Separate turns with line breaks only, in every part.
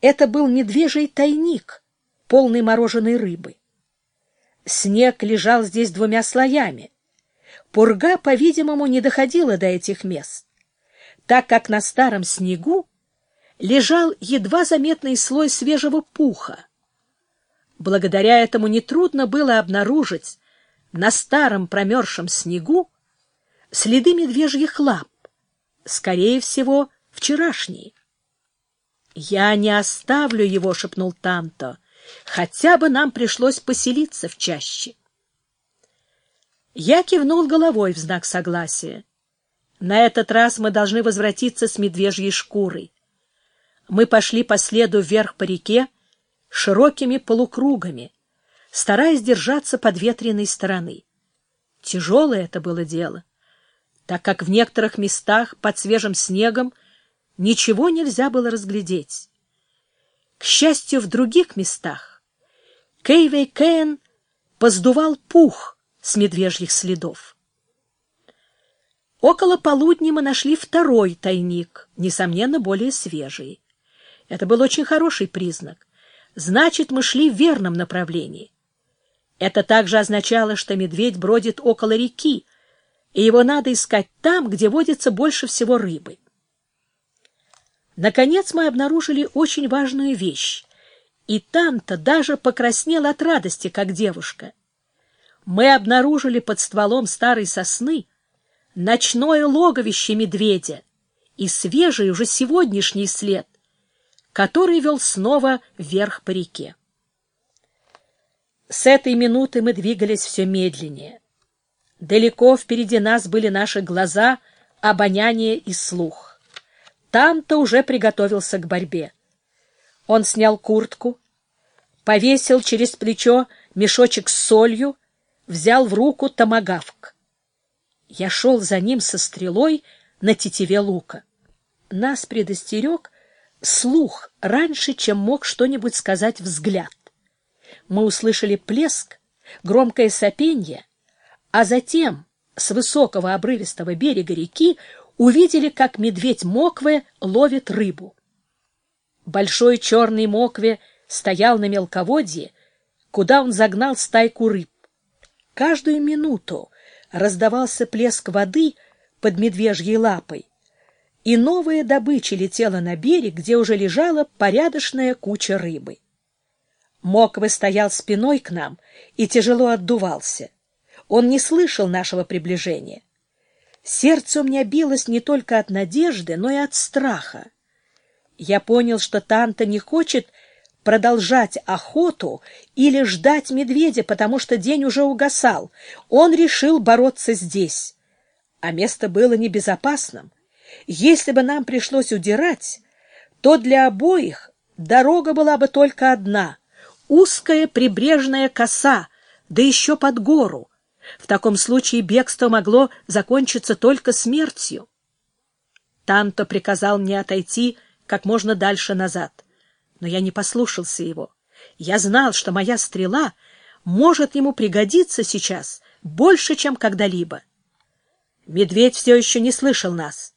Это был медвежий тайник, полный мороженой рыбы. Снег лежал здесь двумя слоями. Пурга, по-видимому, не доходила до этих мест, так как на старом снегу лежал едва заметный слой свежего пуха. Благодаря этому нетрудно было обнаружить на старом промерзшем снегу следы медвежьих лап, скорее всего, вчерашние. «Я не оставлю его», — шепнул Танто, — «хотя бы нам пришлось поселиться в чаще». Я кивнул головой в знак согласия. На этот раз мы должны возвратиться с медвежьей шкурой. Мы пошли по следу вверх по реке широкими полукругами, стараясь держаться подветренной стороны. Тяжелое это было дело, так как в некоторых местах под свежим снегом ничего нельзя было разглядеть. К счастью, в других местах Кейвей Кен поздувал пух с медвежьих следов. Около полудня мы нашли второй тайник, несомненно, более свежий. Это был очень хороший признак. Значит, мы шли в верном направлении. Это также означало, что медведь бродит около реки, и его надо искать там, где водится больше всего рыбы. Наконец мы обнаружили очень важную вещь, и Танта даже покраснел от радости, как девушка. Мы обнаружили под стволом старой сосны ночное логовище медведя и свежий уже сегодняшний след, который вел снова вверх по реке. С этой минуты мы двигались все медленнее. Далеко впереди нас были наши глаза, обоняние и слух. Там-то уже приготовился к борьбе. Он снял куртку, повесил через плечо мешочек с солью, взял в руку томагавк. Я шел за ним со стрелой на тетиве лука. Нас предостерег слух раньше, чем мог что-нибудь сказать взгляд мы услышали плеск, громкое сопенье, а затем с высокого обрывистого берега реки увидели, как медведь Мокве ловит рыбу. Большой черный Мокве стоял на мелководье, куда он загнал стайку рыб. Каждую минуту раздавался плеск воды под медвежьей лапой, и новая добыча летела на берег, где уже лежала порядочная куча рыбы. Моквы стоял спиной к нам и тяжело отдувался. Он не слышал нашего приближения. Сердце у меня билось не только от надежды, но и от страха. Я понял, что Танта не хочет продолжать охоту или ждать медведя, потому что день уже угасал. Он решил бороться здесь. А место было небезопасным. Если бы нам пришлось удирать, то для обоих дорога была бы только одна — узкая прибрежная коса, да еще под гору. В таком случае бегство могло закончиться только смертью. Танто приказал мне отойти как можно дальше назад, но я не послушался его. Я знал, что моя стрела может ему пригодиться сейчас больше, чем когда-либо. Медведь все еще не слышал нас.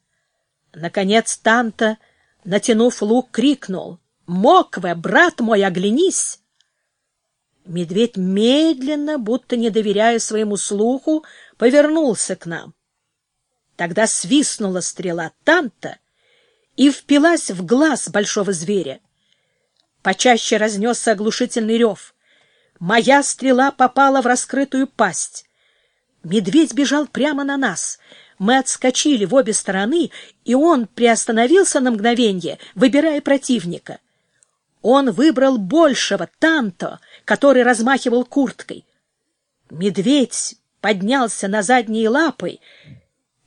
Наконец Танто, натянув лук, крикнул «Мокве, брат мой, оглянись!» Медведь медленно, будто не доверяя своему слуху, повернулся к нам. Тогда свистнула стрела Танта и впилась в глаз большого зверя. Почаще разнесся оглушительный рев. Моя стрела попала в раскрытую пасть. Медведь бежал прямо на нас. Мы отскочили в обе стороны, и он приостановился на мгновение, выбирая противника — он выбрал большего, Танто, который размахивал курткой. Медведь поднялся на задние лапы,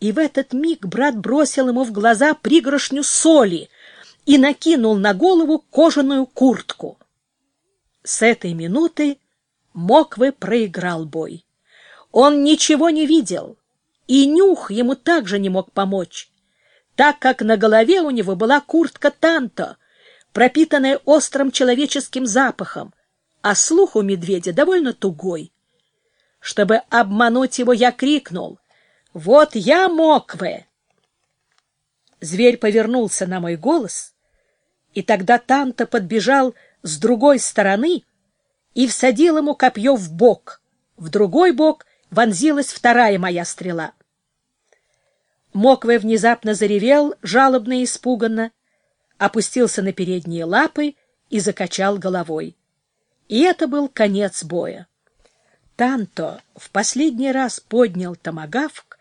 и в этот миг брат бросил ему в глаза пригоршню соли и накинул на голову кожаную куртку. С этой минуты Моквы проиграл бой. Он ничего не видел, и нюх ему также не мог помочь, так как на голове у него была куртка Танто — пропитанное острым человеческим запахом, а слух у медведя довольно тугой. Чтобы обмануть его, я крикнул «Вот я, Мокве!» Зверь повернулся на мой голос И тогда Танта подбежал с другой стороны и всадил ему копье в бок. В другой бок вонзилась вторая моя стрела. Мокве внезапно заревел, жалобно и испуганно, опустился на передние лапы и закачал головой. И это был конец боя. Танто в последний раз поднял томагавк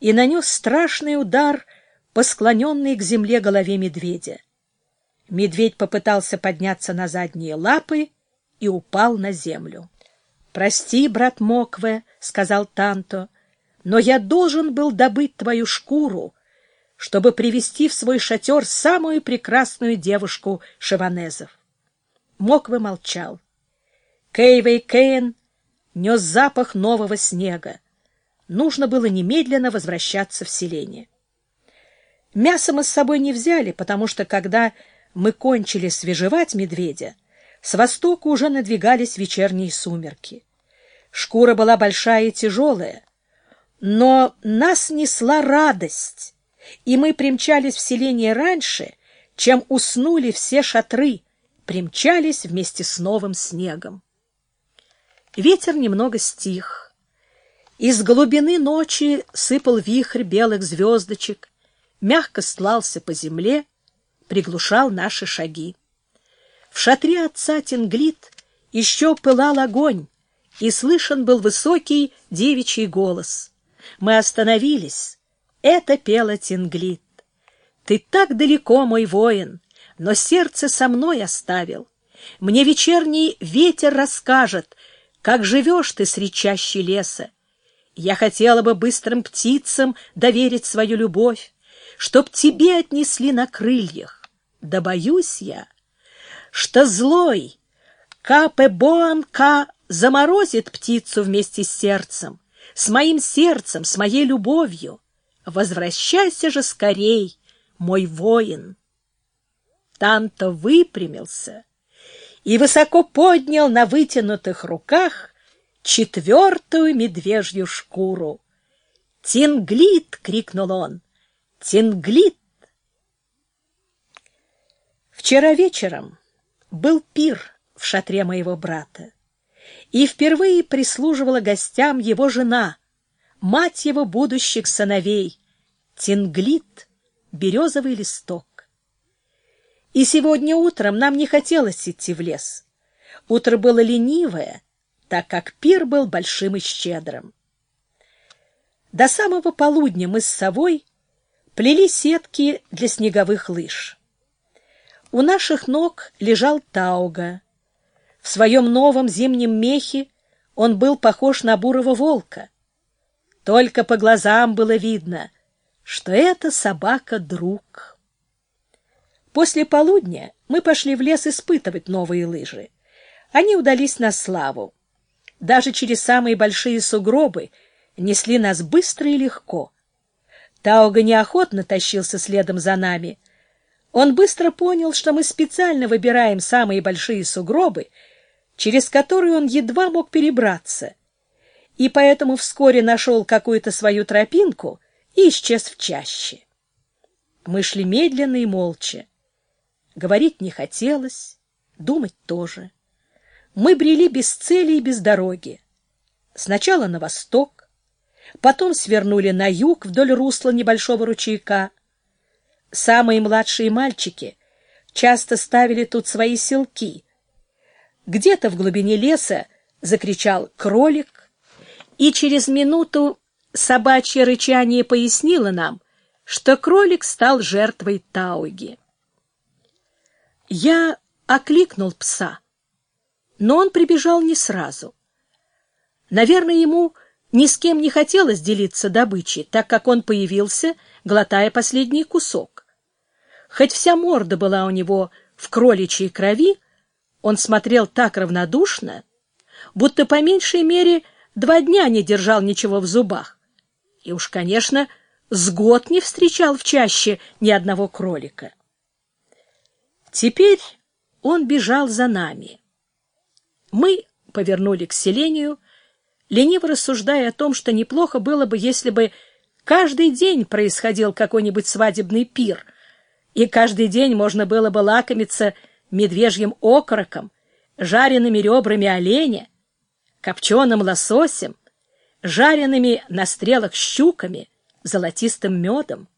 и нанес страшный удар по склоненной к земле голове медведя. Медведь попытался подняться на задние лапы и упал на землю. — Прости, брат Мокве, — сказал Танто, — но я должен был добыть твою шкуру, чтобы привести в свой шатер самую прекрасную девушку шаванезов. Мокве молчал. Кейвей Кейн нес запах нового снега. Нужно было немедленно возвращаться в селение. Мясо мы с собой не взяли, потому что, когда мы кончили свежевать медведя, с востока уже надвигались вечерние сумерки. Шкура была большая и тяжелая, но нас несла радость, и мы примчались в селение раньше, чем уснули все шатры, примчались вместе с новым снегом. Ветер немного стих. Из глубины ночи сыпал вихрь белых звездочек, мягко слался по земле, приглушал наши шаги. В шатре отца Тинглит еще пылал огонь, и слышен был высокий девичий голос. Мы остановились. Это пела Тинглит. «Ты так далеко, мой воин, но сердце со мной оставил. Мне вечерний ветер расскажет, как живешь ты среди чащи леса. Я хотела бы быстрым птицам доверить свою любовь, чтоб тебе отнесли на крыльях. Да боюсь я, что злой Капе-Боан-Ка заморозит птицу вместе с сердцем, с моим сердцем, с моей любовью. Возвращайся же скорей, мой воин. Танто выпрямился и высоко поднял на вытянутых руках четвертую медвежью шкуру. «Тинглит!» — крикнул он. «Тинглит!» Вчера вечером был пир в шатре моего брата, и впервые прислуживала гостям его жена, мать его будущих сыновей, Тинглит, березовый листок. И сегодня утром нам не хотелось идти в лес. Утро было ленивое, так как пир был большим и щедрым. До самого полудня мы с совой плели сетки для снеговых лыж. У наших ног лежал Тауга. В своем новом зимнем мехе он был похож на бурого волка. Только по глазам было видно, что это собака-друг. После полудня мы пошли в лес испытывать новые лыжи. Они удались на славу. Даже через самые большие сугробы несли нас быстро и легко. Тауга неохотно тащился следом за нами. Он быстро понял, что мы специально выбираем самые большие сугробы, через которые он едва мог перебраться, и поэтому вскоре нашел какую-то свою тропинку и исчез в чаще. Мы шли медленно и молча. Говорить не хотелось, думать тоже. Мы брели без цели и без дороги. Сначала на восток, потом свернули на юг вдоль русла небольшого ручейка. Самые младшие мальчики часто ставили тут свои селки. Где-то в глубине леса закричал кролик, и через минуту собачье рычание пояснило нам, что кролик стал жертвой тауги. Я окликнул пса, но он прибежал не сразу. Наверное, ему ни с кем не хотелось делиться добычей, так как он появился, глотая последний кусок. Хоть вся морда была у него в кроличьей крови, он смотрел так равнодушно, будто по меньшей мере два дня не держал ничего в зубах. И уж, конечно, с год не встречал в чаще ни одного кролика. Теперь он бежал за нами. Мы повернули к селению, лениво рассуждая о том, что неплохо было бы, если бы каждый день происходил какой-нибудь свадебный пир, и каждый день можно было бы лакомиться медвежьим окороком, жареными ребрами оленя, копченым лососем, жареными на стрелах щуками, золотистым медом.